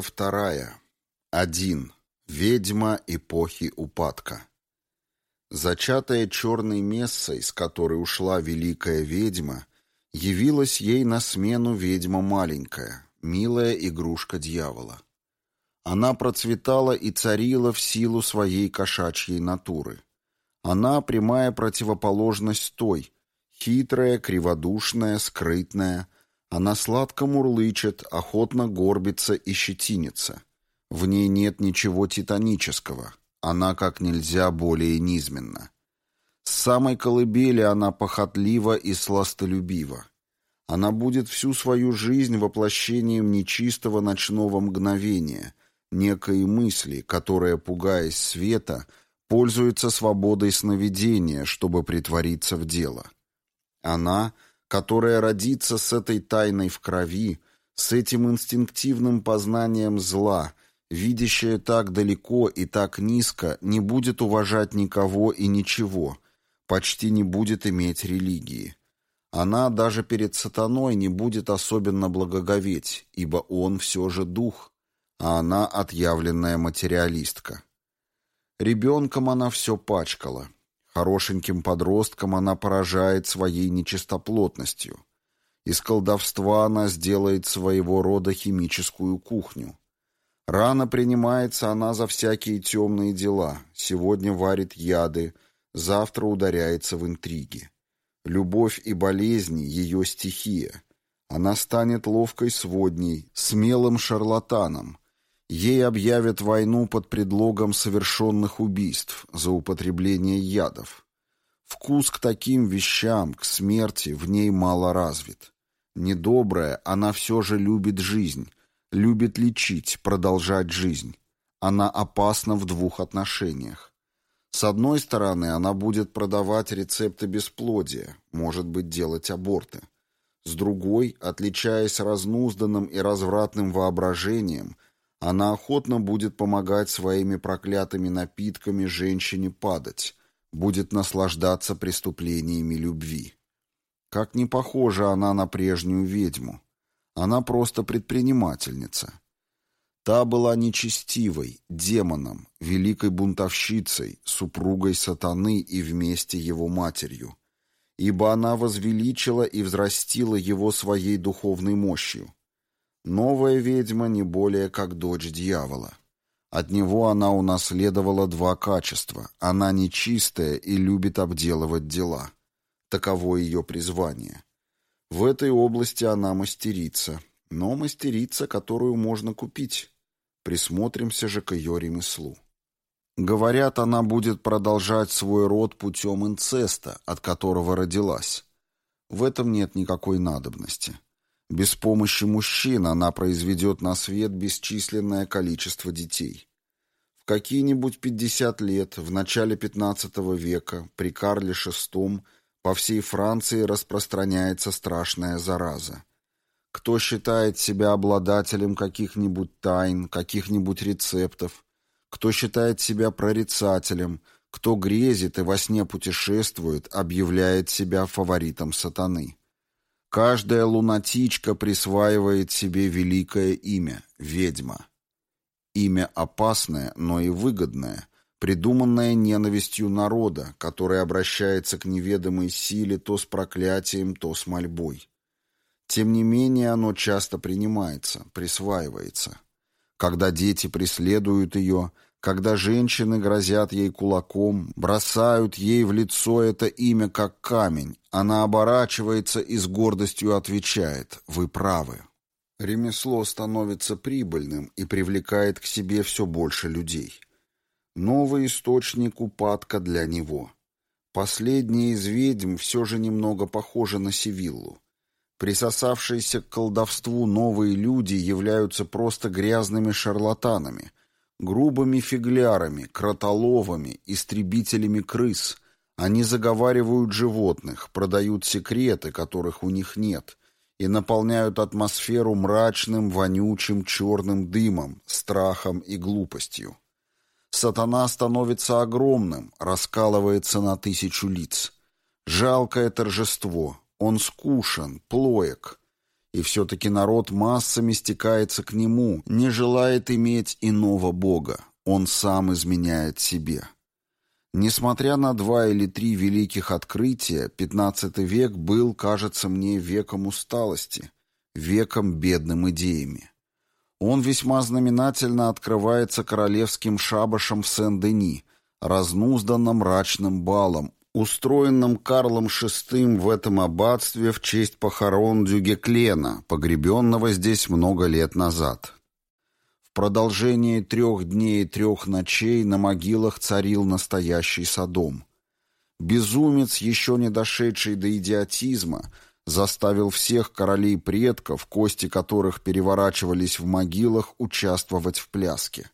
Вторая. Один. Ведьма эпохи упадка. Зачатая черной мессой, с которой ушла великая ведьма, явилась ей на смену ведьма маленькая, милая игрушка дьявола. Она процветала и царила в силу своей кошачьей натуры. Она прямая противоположность той, хитрая, криводушная, скрытная, она сладко мурлычет, охотно горбится и щетинится. В ней нет ничего титанического. Она как нельзя более низменна. С самой колыбели она похотлива и сластолюбива. Она будет всю свою жизнь воплощением нечистого ночного мгновения, некой мысли, которая, пугаясь света, пользуется свободой сновидения, чтобы притвориться в дело. Она — которая родится с этой тайной в крови, с этим инстинктивным познанием зла, видящая так далеко и так низко, не будет уважать никого и ничего, почти не будет иметь религии. Она даже перед сатаной не будет особенно благоговеть, ибо он все же дух, а она отъявленная материалистка. Ребенком она все пачкала, Хорошеньким подростком она поражает своей нечистоплотностью. Из колдовства она сделает своего рода химическую кухню. Рано принимается она за всякие темные дела, сегодня варит яды, завтра ударяется в интриги. Любовь и болезни — ее стихия. Она станет ловкой сводней, смелым шарлатаном, Ей объявят войну под предлогом совершенных убийств за употребление ядов. Вкус к таким вещам, к смерти, в ней мало развит. Недобрая, она все же любит жизнь, любит лечить, продолжать жизнь. Она опасна в двух отношениях. С одной стороны, она будет продавать рецепты бесплодия, может быть, делать аборты. С другой, отличаясь разнузданным и развратным воображением – она охотно будет помогать своими проклятыми напитками женщине падать, будет наслаждаться преступлениями любви. Как не похожа она на прежнюю ведьму. Она просто предпринимательница. Та была нечестивой, демоном, великой бунтовщицей, супругой сатаны и вместе его матерью. Ибо она возвеличила и взрастила его своей духовной мощью. Новая ведьма не более как дочь дьявола. От него она унаследовала два качества. Она нечистая и любит обделывать дела. Таково ее призвание. В этой области она мастерица, но мастерица, которую можно купить. Присмотримся же к ее ремеслу. Говорят, она будет продолжать свой род путем инцеста, от которого родилась. В этом нет никакой надобности. Без помощи мужчин она произведет на свет бесчисленное количество детей. В какие-нибудь 50 лет, в начале 15 века, при Карле VI, по всей Франции распространяется страшная зараза. Кто считает себя обладателем каких-нибудь тайн, каких-нибудь рецептов, кто считает себя прорицателем, кто грезит и во сне путешествует, объявляет себя фаворитом сатаны. Каждая лунатичка присваивает себе великое имя — ведьма. Имя опасное, но и выгодное, придуманное ненавистью народа, который обращается к неведомой силе то с проклятием, то с мольбой. Тем не менее оно часто принимается, присваивается. Когда дети преследуют ее — когда женщины грозят ей кулаком, бросают ей в лицо это имя как камень, она оборачивается и с гордостью отвечает «Вы правы». Ремесло становится прибыльным и привлекает к себе все больше людей. Новый источник упадка для него. Последняя из ведьм все же немного похожа на Севиллу. Присосавшиеся к колдовству новые люди являются просто грязными шарлатанами – грубыми фиглярами, кротоловами, истребителями крыс. Они заговаривают животных, продают секреты, которых у них нет, и наполняют атмосферу мрачным, вонючим, черным дымом, страхом и глупостью. Сатана становится огромным, раскалывается на тысячу лиц. Жалкое торжество, он скушен, плоек. И все-таки народ массами стекается к нему, не желает иметь иного бога, он сам изменяет себе. Несмотря на два или три великих открытия, XV век был, кажется мне, веком усталости, веком бедным идеями. Он весьма знаменательно открывается королевским шабашем в Сен-Дени, разнузданным мрачным балом, устроенным Карлом VI в этом аббатстве в честь похорон Дюгеклена, погребенного здесь много лет назад. В продолжении трех дней и трех ночей на могилах царил настоящий Содом. Безумец, еще не дошедший до идиотизма, заставил всех королей предков, кости которых переворачивались в могилах, участвовать в пляске.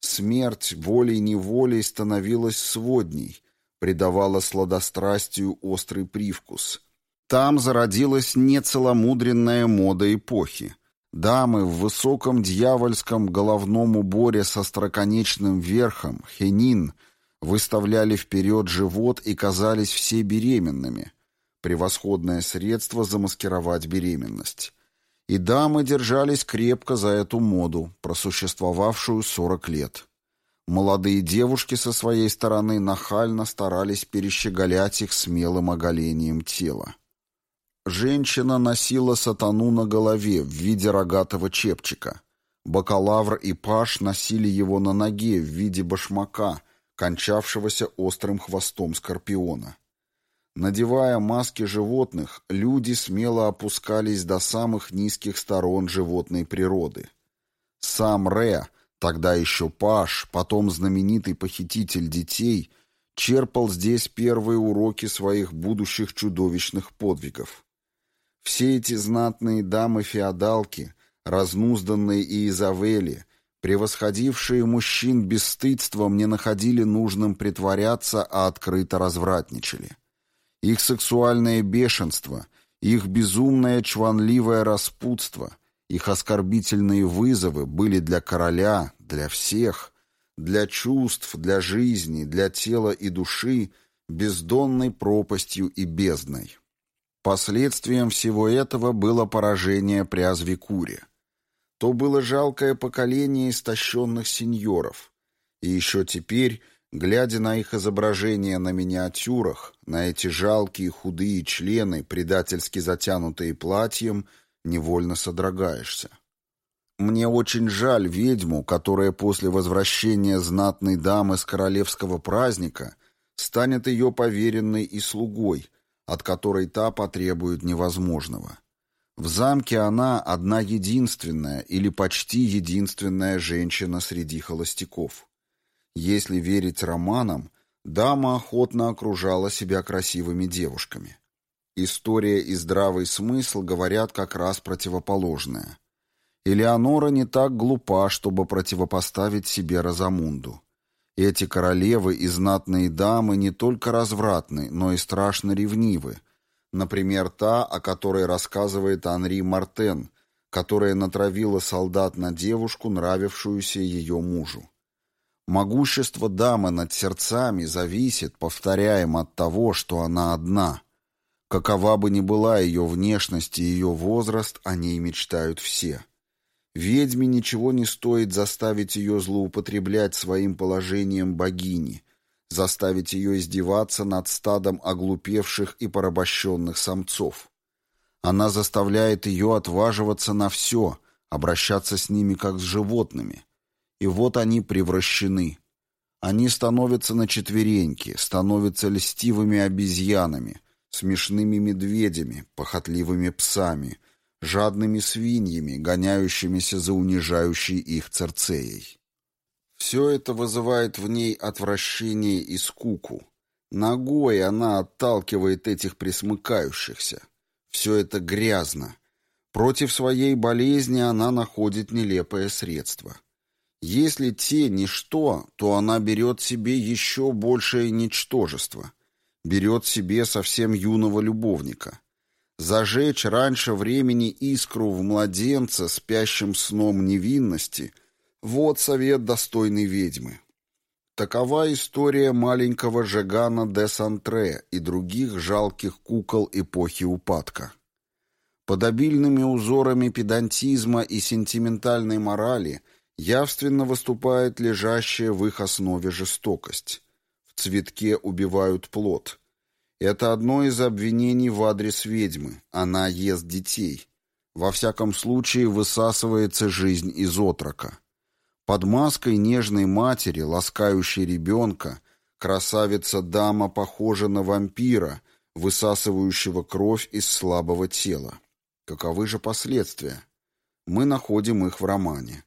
Смерть волей-неволей становилась сводней, придавала сладострастию острый привкус. Там зародилась нецеломудренная мода эпохи — Дамы в высоком дьявольском головном уборе со строконечным верхом, хенин, выставляли вперед живот и казались все беременными. Превосходное средство замаскировать беременность. И дамы держались крепко за эту моду, просуществовавшую 40 лет. Молодые девушки со своей стороны нахально старались перещеголять их смелым оголением тела. Женщина носила сатану на голове в виде рогатого чепчика. Бакалавр и паш носили его на ноге в виде башмака, кончавшегося острым хвостом скорпиона. Надевая маски животных, люди смело опускались до самых низких сторон животной природы. Сам Ре, тогда еще Паш, потом знаменитый похититель детей, черпал здесь первые уроки своих будущих чудовищных подвигов. Все эти знатные дамы-феодалки, разнузданные и Изавели, превосходившие мужчин бесстыдством, не находили нужным притворяться, а открыто развратничали. Их сексуальное бешенство, их безумное чванливое распутство, их оскорбительные вызовы были для короля, для всех, для чувств, для жизни, для тела и души бездонной пропастью и бездной. Последствием всего этого было поражение при Азвикуре. То было жалкое поколение истощенных сеньоров. И еще теперь, глядя на их изображения на миниатюрах, на эти жалкие худые члены, предательски затянутые платьем, невольно содрогаешься. Мне очень жаль ведьму, которая после возвращения знатной дамы с королевского праздника станет ее поверенной и слугой, от которой та потребует невозможного. В замке она одна единственная или почти единственная женщина среди холостяков. Если верить романам, дама охотно окружала себя красивыми девушками. История и здравый смысл говорят как раз противоположное. Элеонора не так глупа, чтобы противопоставить себе Розамунду. Эти королевы и знатные дамы не только развратны, но и страшно ревнивы. Например, та, о которой рассказывает Анри Мартен, которая натравила солдат на девушку, нравившуюся ее мужу. Могущество дамы над сердцами зависит, повторяем, от того, что она одна. Какова бы ни была ее внешность и ее возраст, о ней мечтают все. Ведьме ничего не стоит заставить ее злоупотреблять своим положением богини, заставить ее издеваться над стадом оглупевших и порабощенных самцов. Она заставляет ее отваживаться на все, обращаться с ними как с животными. И вот они превращены. Они становятся на четвереньки, становятся льстивыми обезьянами, смешными медведями, похотливыми псами — жадными свиньями, гоняющимися за унижающей их церцеей. Все это вызывает в ней отвращение и скуку. Ногой она отталкивает этих присмыкающихся. Все это грязно. Против своей болезни она находит нелепое средство. Если те ничто, то она берет себе еще большее ничтожество. Берет себе совсем юного любовника зажечь раньше времени искру в младенца, спящим сном невинности, вот совет достойной ведьмы. Такова история маленького Жегана де Сантре и других жалких кукол эпохи упадка. Под обильными узорами педантизма и сентиментальной морали явственно выступает лежащая в их основе жестокость. В цветке убивают плод. Это одно из обвинений в адрес ведьмы. Она ест детей. Во всяком случае, высасывается жизнь из отрока. Под маской нежной матери, ласкающей ребенка, красавица-дама похожа на вампира, высасывающего кровь из слабого тела. Каковы же последствия? Мы находим их в романе.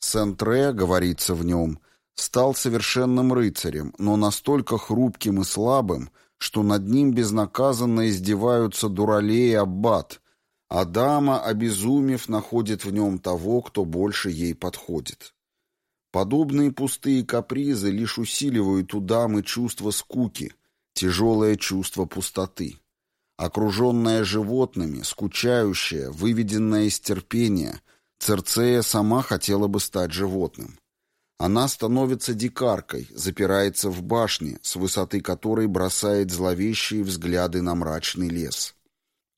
Сент-Ре, говорится в нем, стал совершенным рыцарем, но настолько хрупким и слабым, что над ним безнаказанно издеваются дуралей и аббат, а дама, обезумев, находит в нем того, кто больше ей подходит. Подобные пустые капризы лишь усиливают у дамы чувство скуки, тяжелое чувство пустоты. Окруженная животными, скучающая, выведенная из терпения, Церцея сама хотела бы стать животным. Она становится дикаркой, запирается в башне, с высоты которой бросает зловещие взгляды на мрачный лес.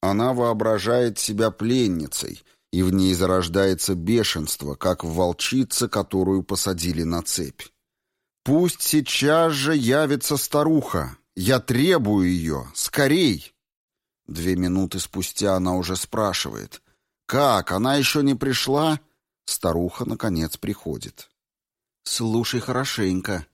Она воображает себя пленницей, и в ней зарождается бешенство, как в волчице, которую посадили на цепь. «Пусть сейчас же явится старуха! Я требую ее! Скорей!» Две минуты спустя она уже спрашивает. «Как? Она еще не пришла?» Старуха, наконец, приходит. «Слушай хорошенько.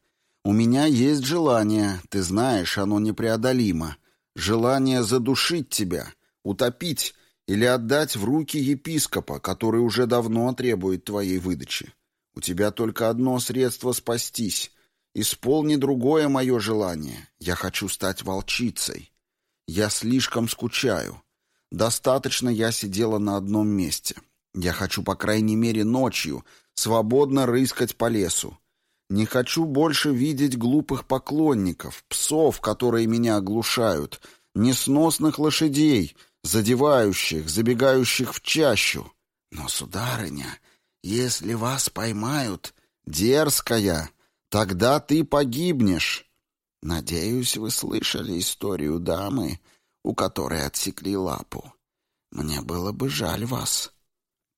У меня есть желание, ты знаешь, оно непреодолимо. Желание задушить тебя, утопить или отдать в руки епископа, который уже давно требует твоей выдачи. У тебя только одно средство спастись. Исполни другое мое желание. Я хочу стать волчицей. Я слишком скучаю. Достаточно я сидела на одном месте. Я хочу, по крайней мере, ночью свободно рыскать по лесу. Не хочу больше видеть глупых поклонников, псов, которые меня оглушают, несносных лошадей, задевающих, забегающих в чащу. Но, сударыня, если вас поймают, дерзкая, тогда ты погибнешь. Надеюсь, вы слышали историю дамы, у которой отсекли лапу. Мне было бы жаль вас.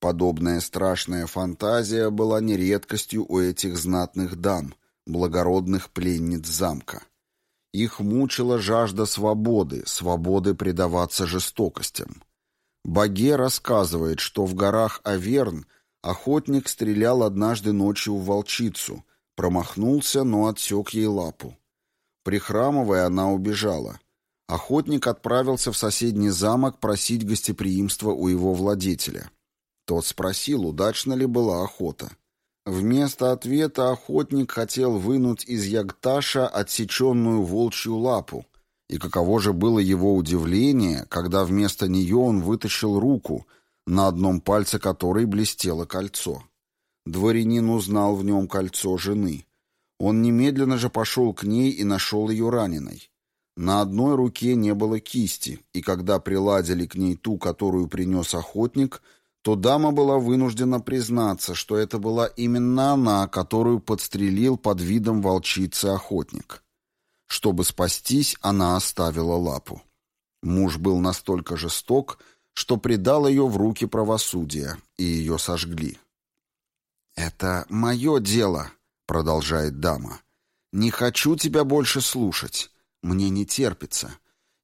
Подобная страшная фантазия была не редкостью у этих знатных дам, благородных пленниц замка. Их мучила жажда свободы, свободы предаваться жестокостям. Баге рассказывает, что в горах Аверн охотник стрелял однажды ночью в волчицу, промахнулся, но отсек ей лапу. Прихрамывая, она убежала. Охотник отправился в соседний замок просить гостеприимства у его владетеля. Тот спросил, удачно ли была охота. Вместо ответа охотник хотел вынуть из ягташа отсеченную волчью лапу, и каково же было его удивление, когда вместо нее он вытащил руку, на одном пальце которой блестело кольцо. Дворянин узнал в нем кольцо жены. Он немедленно же пошел к ней и нашел ее раненой. На одной руке не было кисти, и когда приладили к ней ту, которую принес охотник, то дама была вынуждена признаться, что это была именно она, которую подстрелил под видом волчицы охотник. Чтобы спастись, она оставила лапу. Муж был настолько жесток, что предал ее в руки правосудия, и ее сожгли. «Это мое дело», — продолжает дама. «Не хочу тебя больше слушать. Мне не терпится.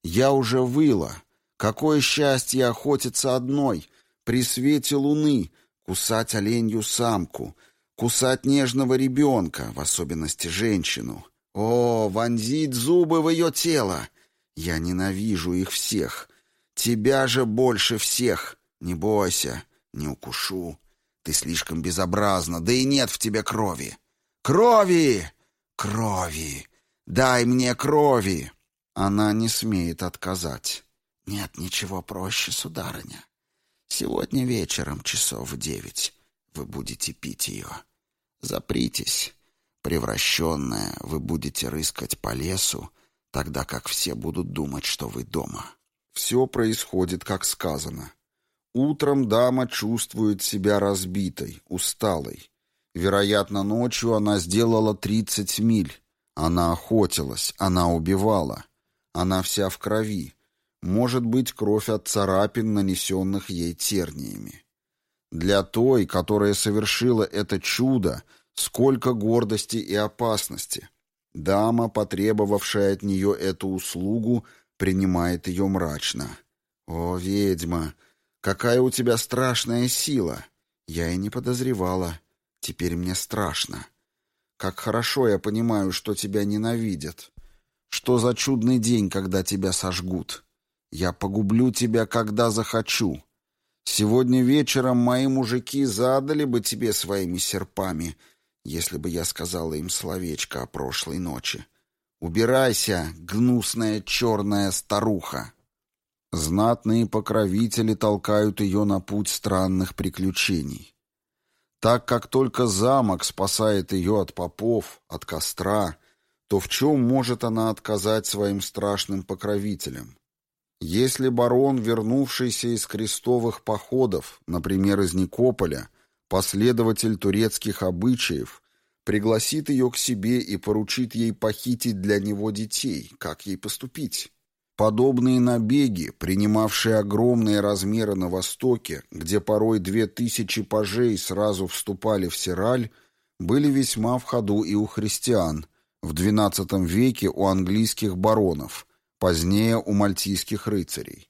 Я уже выла. Какое счастье охотиться одной, при свете луны, кусать оленью самку, кусать нежного ребенка, в особенности женщину. О, вонзить зубы в ее тело! Я ненавижу их всех. Тебя же больше всех. Не бойся, не укушу. Ты слишком безобразна, да и нет в тебе крови. Крови! Крови! Дай мне крови!» Она не смеет отказать. «Нет ничего проще, сударыня. Сегодня вечером, часов в девять, вы будете пить ее. Запритесь. Превращенная, вы будете рыскать по лесу, тогда как все будут думать, что вы дома». Все происходит, как сказано. Утром дама чувствует себя разбитой, усталой. Вероятно, ночью она сделала 30 миль. Она охотилась, она убивала. Она вся в крови. Может быть кровь от царапин, нанесенных ей терниями. Для той, которая совершила это чудо, сколько гордости и опасности. Дама, потребовавшая от нее эту услугу, принимает ее мрачно. «О, ведьма, какая у тебя страшная сила! Я и не подозревала. Теперь мне страшно. Как хорошо я понимаю, что тебя ненавидят. Что за чудный день, когда тебя сожгут. Я погублю тебя, когда захочу. Сегодня вечером мои мужики задали бы тебе своими серпами, если бы я сказала им словечко о прошлой ночи. Убирайся, гнусная черная старуха. Знатные покровители толкают ее на путь странных приключений. Так как только замок спасает ее от попов, от костра, то в чем может она отказать своим страшным покровителям? Если барон, вернувшийся из крестовых походов, например, из Никополя, последователь турецких обычаев, пригласит ее к себе и поручит ей похитить для него детей, как ей поступить? Подобные набеги, принимавшие огромные размеры на Востоке, где порой две тысячи пажей сразу вступали в Сираль, были весьма в ходу и у христиан, в XII веке у английских баронов – позднее у мальтийских рыцарей.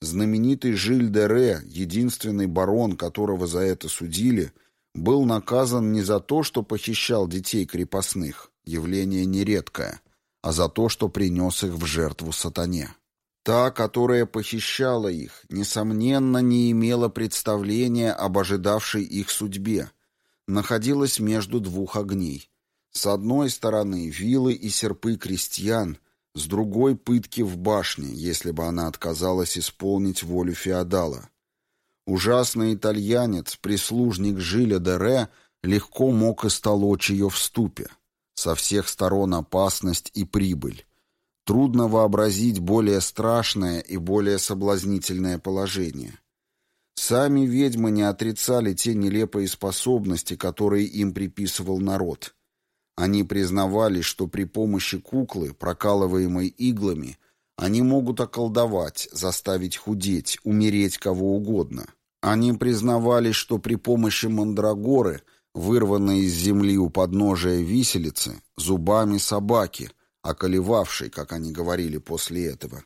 Знаменитый Жиль де Ре, единственный барон, которого за это судили, был наказан не за то, что похищал детей крепостных, явление нередкое, а за то, что принес их в жертву сатане. Та, которая похищала их, несомненно, не имела представления об ожидавшей их судьбе, находилась между двух огней. С одной стороны вилы и серпы крестьян, с другой пытки в башне, если бы она отказалась исполнить волю феодала. Ужасный итальянец, прислужник Жиля де Ре, легко мог истолочь ее в ступе. Со всех сторон опасность и прибыль. Трудно вообразить более страшное и более соблазнительное положение. Сами ведьмы не отрицали те нелепые способности, которые им приписывал народ. Они признавали, что при помощи куклы, прокалываемой иглами, они могут околдовать, заставить худеть, умереть кого угодно. Они признавали, что при помощи мандрагоры, вырванной из земли у подножия виселицы, зубами собаки, околевавшей, как они говорили после этого,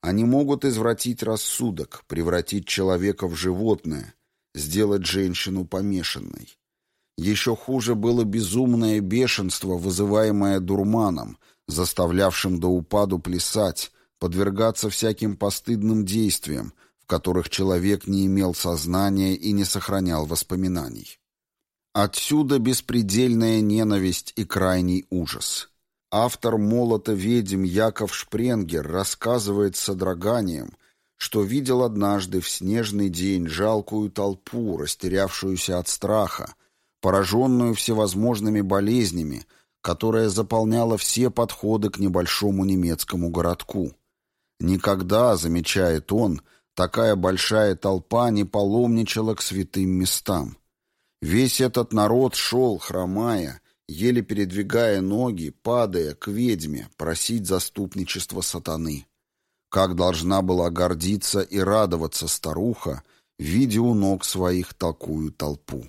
они могут извратить рассудок, превратить человека в животное, сделать женщину помешанной. Еще хуже было безумное бешенство, вызываемое дурманом, заставлявшим до упаду плясать, подвергаться всяким постыдным действиям, в которых человек не имел сознания и не сохранял воспоминаний. Отсюда беспредельная ненависть и крайний ужас. Автор «Молота ведьм» Яков Шпренгер рассказывает с содроганием, что видел однажды в снежный день жалкую толпу, растерявшуюся от страха, пораженную всевозможными болезнями, которая заполняла все подходы к небольшому немецкому городку. Никогда, замечает он, такая большая толпа не паломничала к святым местам. Весь этот народ шел, хромая, еле передвигая ноги, падая к ведьме, просить заступничества сатаны. Как должна была гордиться и радоваться старуха, видя у ног своих такую толпу.